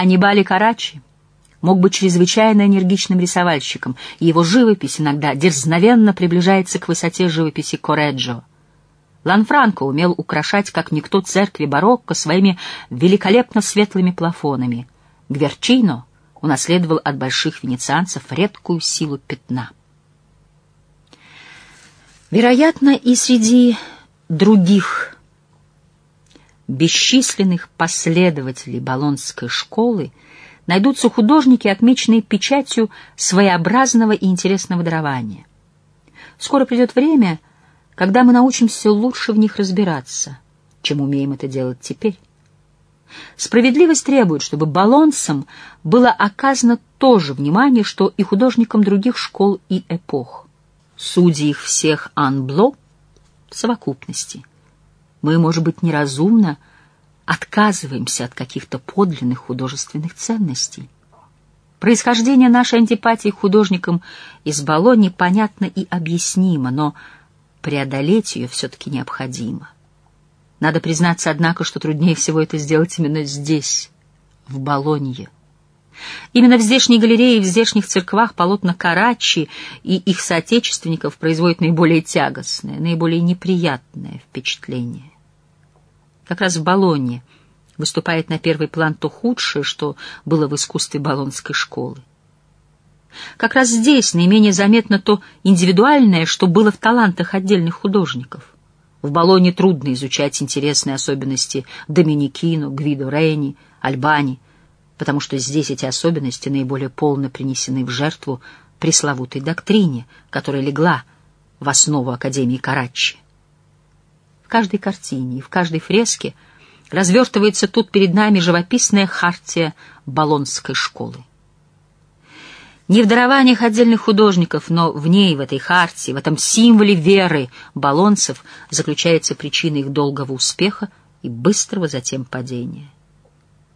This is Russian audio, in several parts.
Аннибали Карачи мог быть чрезвычайно энергичным рисовальщиком, и его живопись иногда дерзновенно приближается к высоте живописи Кореджо. Ланфранко умел украшать, как никто, церкви барокко своими великолепно светлыми плафонами. Гверчино унаследовал от больших венецианцев редкую силу пятна. Вероятно, и среди других бесчисленных последователей Болонской школы найдутся художники, отмеченные печатью своеобразного и интересного дарования. Скоро придет время, когда мы научимся лучше в них разбираться, чем умеем это делать теперь. Справедливость требует, чтобы балонцам было оказано то же внимание, что и художникам других школ и эпох. Судьи их всех анбло в совокупности. Мы, может быть, неразумно отказываемся от каких-то подлинных художественных ценностей. Происхождение нашей антипатии к художникам из Болоньи понятно и объяснимо, но преодолеть ее все-таки необходимо. Надо признаться, однако, что труднее всего это сделать именно здесь, в Болонье. Именно в здешней галерее и в здешних церквах полотна Карачи и их соотечественников производят наиболее тягостное, наиболее неприятное впечатление. Как раз в Болонье выступает на первый план то худшее, что было в искусстве болонской школы. Как раз здесь наименее заметно то индивидуальное, что было в талантах отдельных художников. В Болоне трудно изучать интересные особенности Доминикино, Гвидо Рейни, Альбани, потому что здесь эти особенности наиболее полно принесены в жертву пресловутой доктрине, которая легла в основу Академии Карачи. Каждой картине и в каждой фреске развертывается тут перед нами живописная хартия Болонской школы. Не в дарованиях отдельных художников, но в ней, в этой хартии, в этом символе веры балонцев заключается причина их долгого успеха и быстрого затем падения.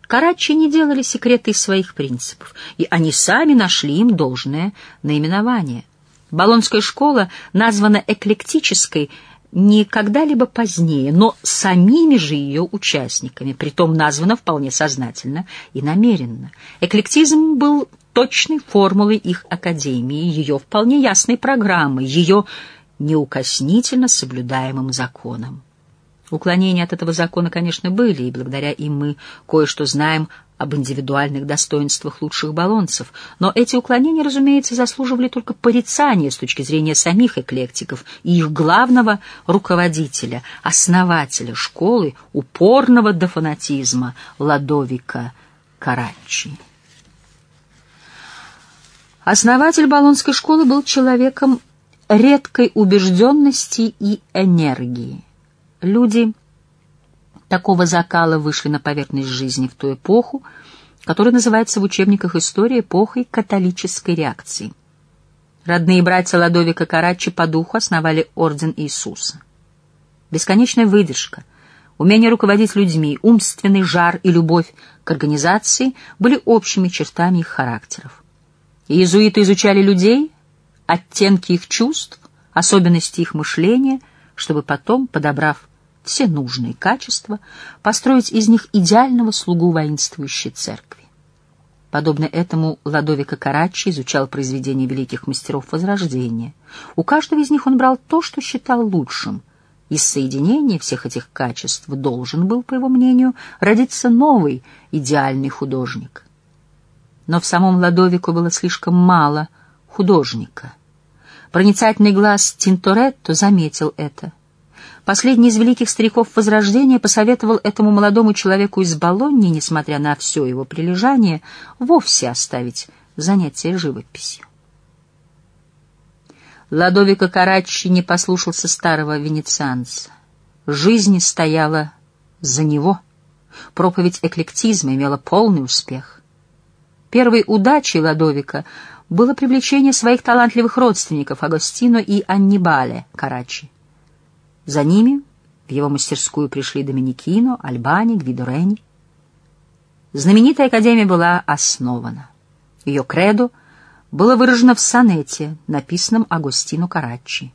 Карачи не делали секреты из своих принципов, и они сами нашли им должное наименование. Болонская школа названа эклектической не когда-либо позднее, но самими же ее участниками, притом названа вполне сознательно и намеренно. Эклектизм был точной формулой их академии, ее вполне ясной программой, ее неукоснительно соблюдаемым законом. Уклонения от этого закона, конечно, были, и благодаря им мы кое-что знаем об индивидуальных достоинствах лучших баллонцев, но эти уклонения, разумеется, заслуживали только порицания с точки зрения самих эклектиков и их главного руководителя, основателя школы, упорного до фанатизма Ладовика Карачи. Основатель Болонской школы был человеком редкой убежденности и энергии. Люди такого закала вышли на поверхность жизни в ту эпоху, которая называется в учебниках истории эпохой католической реакции. Родные братья Ладовика Карачи по духу основали Орден Иисуса. Бесконечная выдержка, умение руководить людьми, умственный жар и любовь к организации были общими чертами их характеров. Иезуиты изучали людей, оттенки их чувств, особенности их мышления, чтобы потом, подобрав все нужные качества, построить из них идеального слугу воинствующей церкви. Подобно этому Ладовика Карачи изучал произведения великих мастеров Возрождения. У каждого из них он брал то, что считал лучшим. Из соединения всех этих качеств должен был, по его мнению, родиться новый идеальный художник — но в самом Ладовику было слишком мало художника. Проницательный глаз Тинторетто заметил это. Последний из великих стариков Возрождения посоветовал этому молодому человеку из Болоньи, несмотря на все его прилежание, вовсе оставить занятие живописью. Ладовика Карачи не послушался старого венецианца. Жизнь стояла за него. Проповедь эклектизма имела полный успех. Первой удачей Ладовика было привлечение своих талантливых родственников Агостино и Аннибале Карачи. За ними в его мастерскую пришли Доминикино, Альбани, Гвидорени. Знаменитая академия была основана. Ее кредо было выражено в сонете, написанном Агостино Карачи.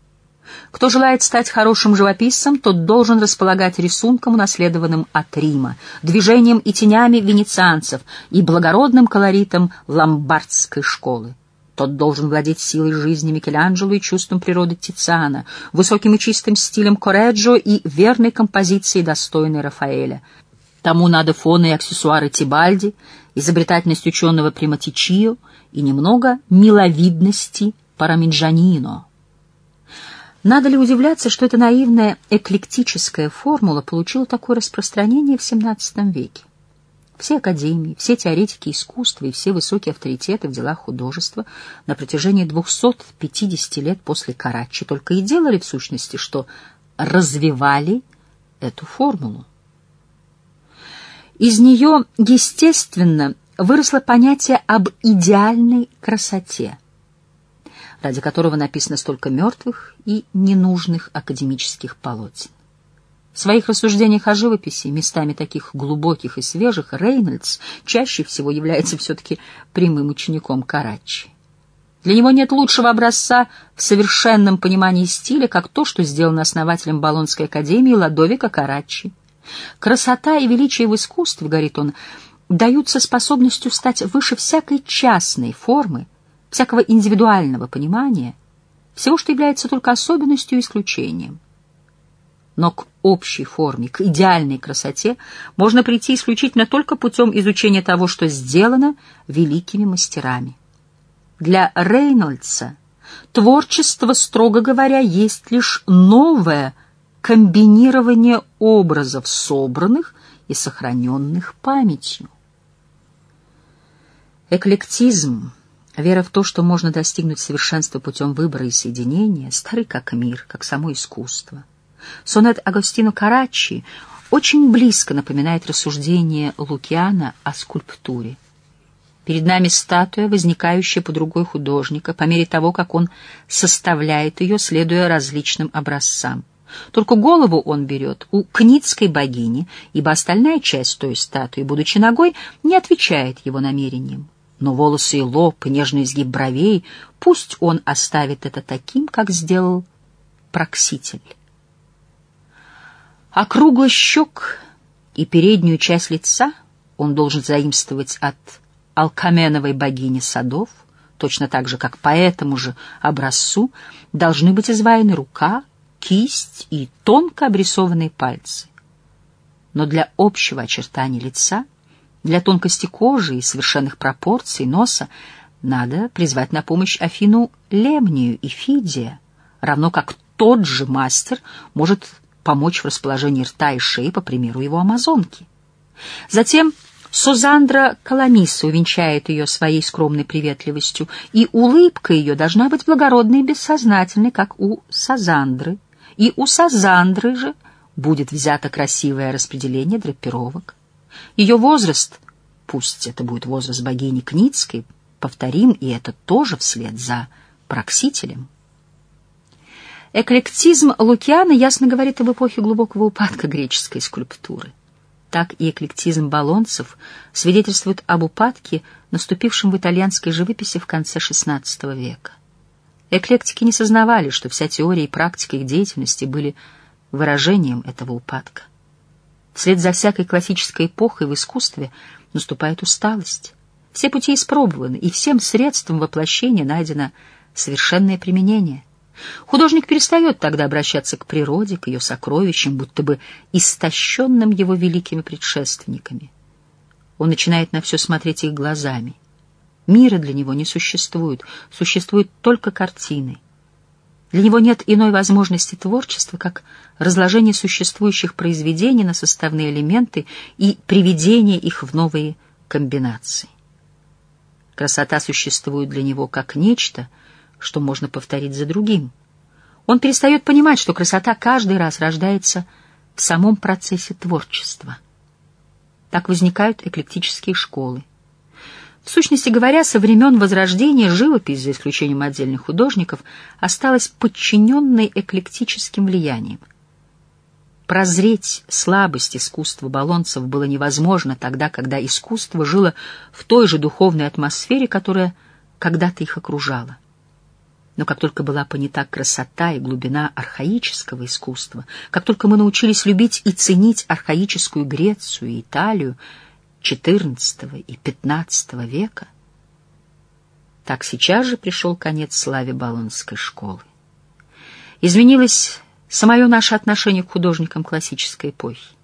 Кто желает стать хорошим живописцем, тот должен располагать рисунком, унаследованным от Рима, движением и тенями венецианцев и благородным колоритом ломбардской школы. Тот должен владеть силой жизни Микеланджело и чувством природы Тициана, высоким и чистым стилем Кореджо и верной композицией, достойной Рафаэля. Тому надо фоны и аксессуары Тибальди, изобретательность ученого Приматичио и немного миловидности Параминджанино. Надо ли удивляться, что эта наивная эклектическая формула получила такое распространение в XVII веке? Все академии, все теоретики искусства и все высокие авторитеты в делах художества на протяжении 250 лет после Карачи только и делали в сущности, что развивали эту формулу. Из нее, естественно, выросло понятие об идеальной красоте – ради которого написано столько мертвых и ненужных академических полотен. В своих рассуждениях о живописи, местами таких глубоких и свежих, Рейнольдс чаще всего является все-таки прямым учеником Карачи. Для него нет лучшего образца в совершенном понимании стиля, как то, что сделано основателем Болонской академии Ладовика Карачи. Красота и величие в искусстве, говорит он, даются способностью стать выше всякой частной формы, всякого индивидуального понимания, всего, что является только особенностью и исключением. Но к общей форме, к идеальной красоте можно прийти исключительно только путем изучения того, что сделано великими мастерами. Для Рейнольдса творчество, строго говоря, есть лишь новое комбинирование образов, собранных и сохраненных памятью. Эклектизм Вера в то, что можно достигнуть совершенства путем выбора и соединения, старый как мир, как само искусство. Сонет Агостино Карачи очень близко напоминает рассуждение Лукиана о скульптуре. Перед нами статуя, возникающая под рукой художника, по мере того, как он составляет ее, следуя различным образцам. Только голову он берет у кницкой богини, ибо остальная часть той статуи, будучи ногой, не отвечает его намерениям но волосы и лоб, и нежный изгиб бровей, пусть он оставит это таким, как сделал прокситель. Округлый щек и переднюю часть лица он должен заимствовать от алкаменовой богини садов, точно так же, как по этому же образцу должны быть изваяны рука, кисть и тонко обрисованные пальцы. Но для общего очертания лица — для тонкости кожи и совершенных пропорций носа надо призвать на помощь Афину Лемнию и Фидия, равно как тот же мастер может помочь в расположении рта и шеи, по примеру его амазонки. Затем Сузандра Каламиса увенчает ее своей скромной приветливостью, и улыбка ее должна быть благородной и бессознательной, как у Сазандры, и у Сазандры же будет взято красивое распределение драпировок. Ее возраст, пусть это будет возраст богини Кницкой, повторим, и это тоже вслед за проксителем. Эклектизм Лукиана ясно говорит об эпохе глубокого упадка греческой скульптуры. Так и эклектизм болонцев свидетельствует об упадке, наступившем в итальянской живописи в конце XVI века. Эклектики не сознавали, что вся теория и практика их деятельности были выражением этого упадка. Вслед за всякой классической эпохой в искусстве наступает усталость. Все пути испробованы, и всем средством воплощения найдено совершенное применение. Художник перестает тогда обращаться к природе, к ее сокровищам, будто бы истощенным его великими предшественниками. Он начинает на все смотреть их глазами. Мира для него не существует, существуют только картины. Для него нет иной возможности творчества, как разложение существующих произведений на составные элементы и приведение их в новые комбинации. Красота существует для него как нечто, что можно повторить за другим. Он перестает понимать, что красота каждый раз рождается в самом процессе творчества. Так возникают эклектические школы. В сущности говоря, со времен Возрождения живопись, за исключением отдельных художников, осталась подчиненной эклектическим влиянием. Прозреть слабость искусства болонцев было невозможно тогда, когда искусство жило в той же духовной атмосфере, которая когда-то их окружала. Но как только была понята красота и глубина архаического искусства, как только мы научились любить и ценить архаическую Грецию и Италию XIV и XV века, так сейчас же пришел конец славе Болонской школы. Изменилось самое наше отношение к художникам классической эпохи.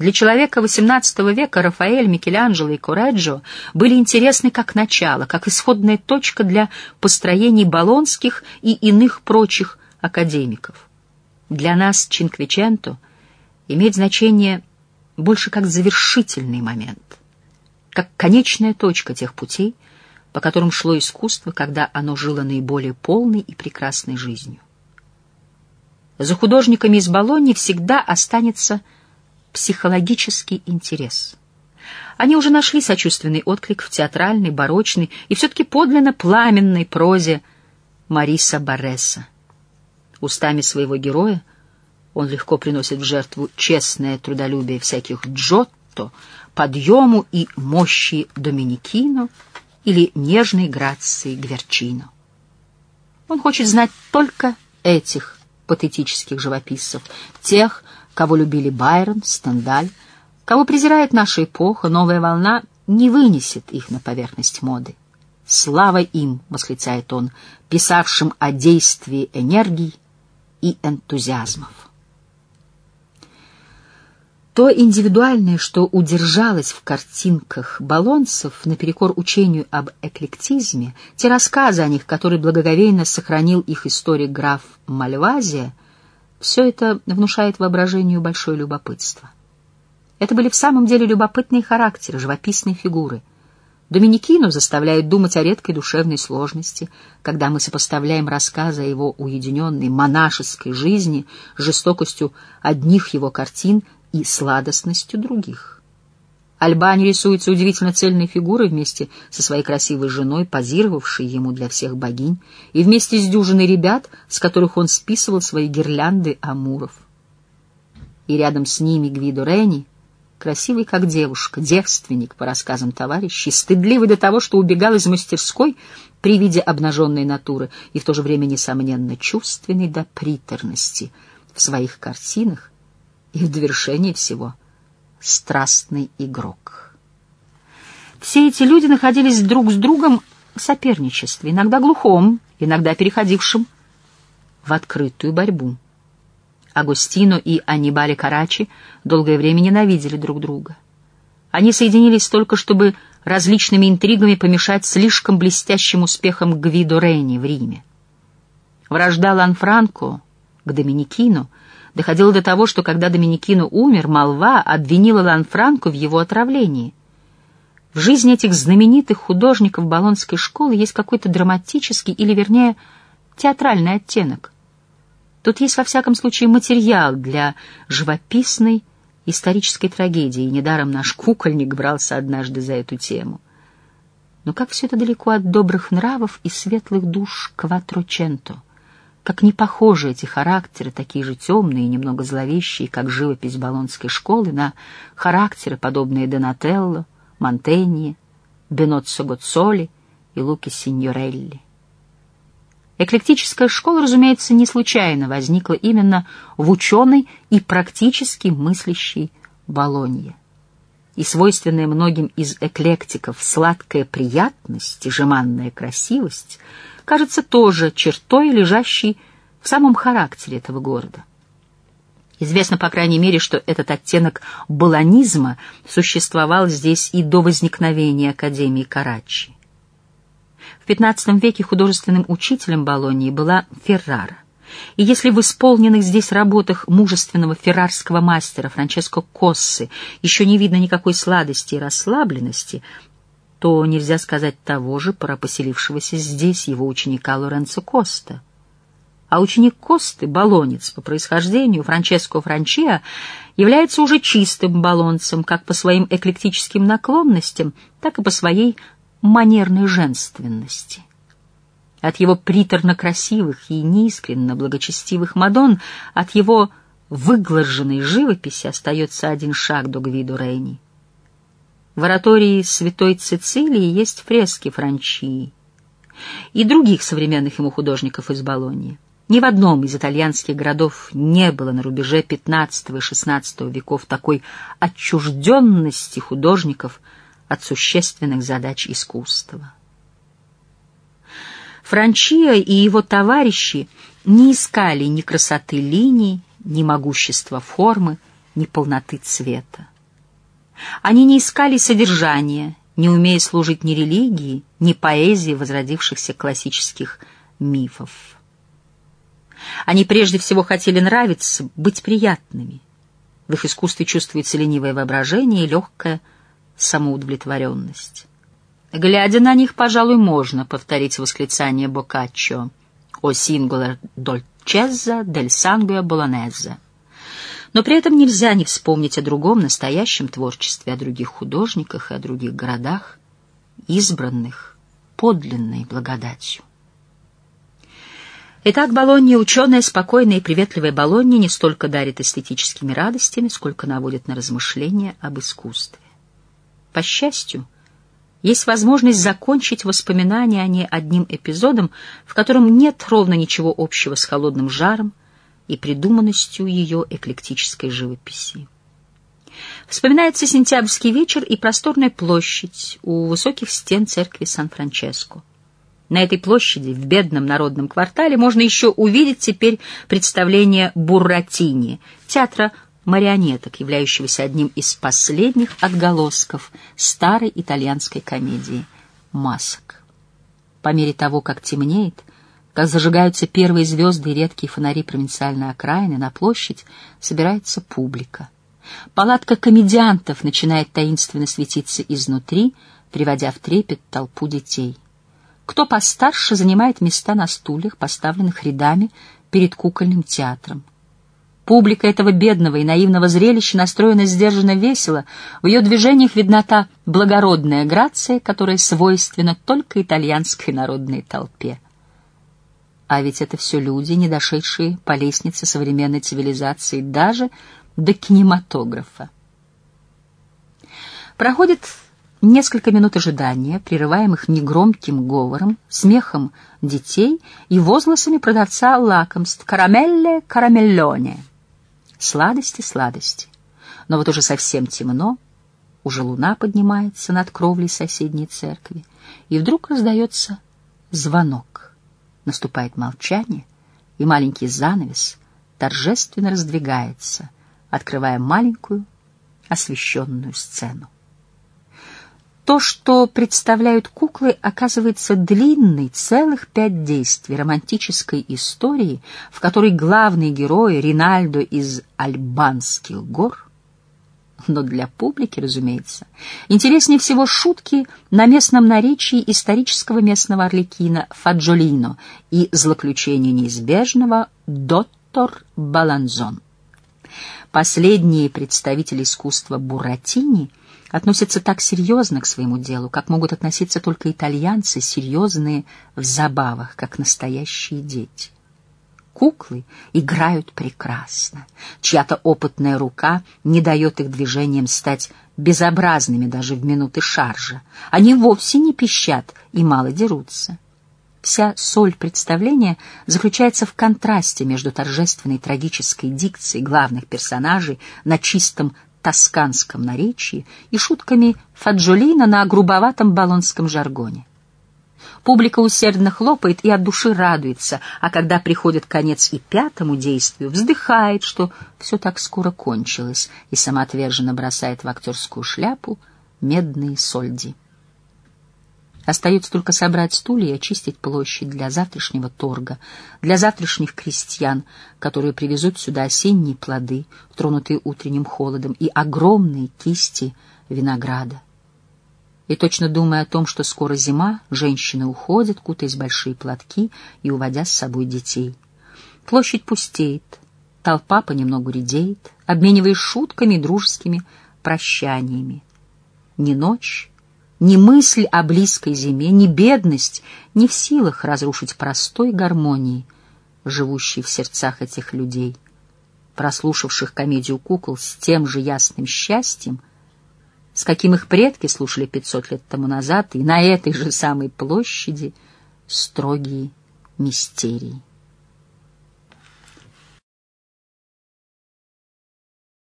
Для человека XVIII века Рафаэль, Микеланджело и Кореджо были интересны как начало, как исходная точка для построений болонских и иных прочих академиков. Для нас Чинквиченто имеет значение больше как завершительный момент, как конечная точка тех путей, по которым шло искусство, когда оно жило наиболее полной и прекрасной жизнью. За художниками из Болоньи всегда останется психологический интерес. Они уже нашли сочувственный отклик в театральной, барочной и все-таки подлинно пламенной прозе Мариса Барреса. Устами своего героя он легко приносит в жертву честное трудолюбие всяких Джотто, подъему и мощи Доминикино или нежной грации Гверчино. Он хочет знать только этих патетических живописцев, тех, кого любили Байрон, Стендаль, кого презирает наша эпоха, новая волна не вынесет их на поверхность моды. «Слава им!» — восклицает он, писавшим о действии энергий и энтузиазмов. То индивидуальное, что удержалось в картинках балонцев наперекор учению об эклектизме, те рассказы о них, которые благоговейно сохранил их историк граф Мальвазия — все это внушает воображению большое любопытство. Это были в самом деле любопытные характеры, живописные фигуры. Доминикину заставляют думать о редкой душевной сложности, когда мы сопоставляем рассказы о его уединенной монашеской жизни с жестокостью одних его картин и сладостностью других. Альбани рисуется удивительно цельной фигурой вместе со своей красивой женой, позировавшей ему для всех богинь, и вместе с дюжиной ребят, с которых он списывал свои гирлянды амуров. И рядом с ними Гвидо Рени, красивый как девушка, девственник, по рассказам товарищей, стыдливый до того, что убегал из мастерской при виде обнаженной натуры, и в то же время, несомненно, чувственный до приторности в своих картинах и в довершении всего — страстный игрок. Все эти люди находились друг с другом в соперничестве, иногда глухом, иногда переходившем в открытую борьбу. Агустино и Анибали Карачи долгое время ненавидели друг друга. Они соединились только, чтобы различными интригами помешать слишком блестящим успехам Гвидо Рейни в Риме. Вражда Ланфранко к Доминикину — Доходило до того, что когда Доминикино умер, молва обвинила Ланфранко в его отравлении. В жизни этих знаменитых художников Болонской школы есть какой-то драматический или, вернее, театральный оттенок. Тут есть, во всяком случае, материал для живописной исторической трагедии, и недаром наш кукольник брался однажды за эту тему. Но как все это далеко от добрых нравов и светлых душ Кватроченто — как не похожи эти характеры, такие же темные и немного зловещие, как живопись Болонской школы, на характеры, подобные Донателло, Монтенье, Беноццо Гоццоли и Луки Синьорелли. Эклектическая школа, разумеется, не случайно возникла именно в ученой и практически мыслящей Болонье. И свойственная многим из эклектиков сладкая приятность и жеманная красивость — кажется тоже чертой, лежащей в самом характере этого города. Известно, по крайней мере, что этот оттенок баланизма существовал здесь и до возникновения Академии Карачи. В XV веке художественным учителем Болонии была Феррара. И если в исполненных здесь работах мужественного феррарского мастера Франческо Коссы еще не видно никакой сладости и расслабленности, то нельзя сказать того же про поселившегося здесь его ученика Лоренцо Коста. А ученик Косты, балонец по происхождению, Франческо Франчиа, является уже чистым балонцем как по своим эклектическим наклонностям, так и по своей манерной женственности. От его приторно красивых и неискренно благочестивых мадон, от его выглаженной живописи остается один шаг до Гвидо Рейни — в оратории Святой Цицилии есть фрески Франчии. и других современных ему художников из Болонии. Ни в одном из итальянских городов не было на рубеже XV и XVI веков такой отчужденности художников от существенных задач искусства. Франчио и его товарищи не искали ни красоты линий, ни могущества формы, ни полноты цвета. Они не искали содержания, не умея служить ни религии, ни поэзии возродившихся классических мифов. Они прежде всего хотели нравиться, быть приятными. В их искусстве чувствуется ленивое воображение и легкая самоудовлетворенность. Глядя на них, пожалуй, можно повторить восклицание Боккаччо «О сингула дольчеза дель сангуя болонеза». Но при этом нельзя не вспомнить о другом настоящем творчестве, о других художниках и о других городах, избранных подлинной благодатью. Итак, Болонья, ученая, спокойная и приветливая Болонья, не столько дарит эстетическими радостями, сколько наводит на размышления об искусстве. По счастью, есть возможность закончить воспоминания о ней одним эпизодом, в котором нет ровно ничего общего с холодным жаром и придуманностью ее эклектической живописи. Вспоминается сентябрьский вечер и просторная площадь у высоких стен церкви Сан-Франческо. На этой площади, в бедном народном квартале, можно еще увидеть теперь представление Бурратини, театра марионеток, являющегося одним из последних отголосков старой итальянской комедии «Масок». По мере того, как темнеет, как зажигаются первые звезды и редкие фонари провинциальной окраины, на площадь собирается публика. Палатка комедиантов начинает таинственно светиться изнутри, приводя в трепет толпу детей — кто постарше занимает места на стульях, поставленных рядами перед кукольным театром. Публика этого бедного и наивного зрелища настроена сдержанно весело, в ее движениях видна та благородная грация, которая свойственна только итальянской народной толпе. А ведь это все люди, не дошедшие по лестнице современной цивилизации даже до кинематографа. Проходит Несколько минут ожидания, прерываемых негромким говором, смехом детей и возгласами продавца лакомств «карамелле, карамеллоне». Сладости, сладости. Но вот уже совсем темно, уже луна поднимается над кровлей соседней церкви, и вдруг раздается звонок. Наступает молчание, и маленький занавес торжественно раздвигается, открывая маленькую освещенную сцену. То, что представляют куклы, оказывается длинной, целых пять действий романтической истории, в которой главный герой Ринальдо из Альбанских гор но для публики, разумеется. Интереснее всего шутки на местном наречии исторического местного орликина Фаджолино и злоключение неизбежного «Доттор Баланзон». Последние представители искусства Буратини относятся так серьезно к своему делу, как могут относиться только итальянцы, серьезные в забавах, как настоящие дети. Куклы играют прекрасно. Чья-то опытная рука не дает их движениям стать безобразными даже в минуты шаржа. Они вовсе не пищат и мало дерутся. Вся соль представления заключается в контрасте между торжественной трагической дикцией главных персонажей на чистом тосканском наречии и шутками Фаджолина на грубоватом болонском жаргоне. Публика усердно хлопает и от души радуется, а когда приходит конец и пятому действию, вздыхает, что все так скоро кончилось, и самоотверженно бросает в актерскую шляпу медные сольди. Остается только собрать стулья и очистить площадь для завтрашнего торга, для завтрашних крестьян, которые привезут сюда осенние плоды, тронутые утренним холодом, и огромные кисти винограда. И точно думая о том, что скоро зима, женщины уходят, кутаясь в большие платки и уводя с собой детей. Площадь пустеет, толпа понемногу редеет, обмениваясь шутками дружескими прощаниями. Ни ночь, ни мысль о близкой зиме, ни бедность не в силах разрушить простой гармонии, живущей в сердцах этих людей, прослушавших комедию кукол с тем же ясным счастьем, с каким их предки слушали пятьсот лет тому назад и на этой же самой площади строгие мистерии.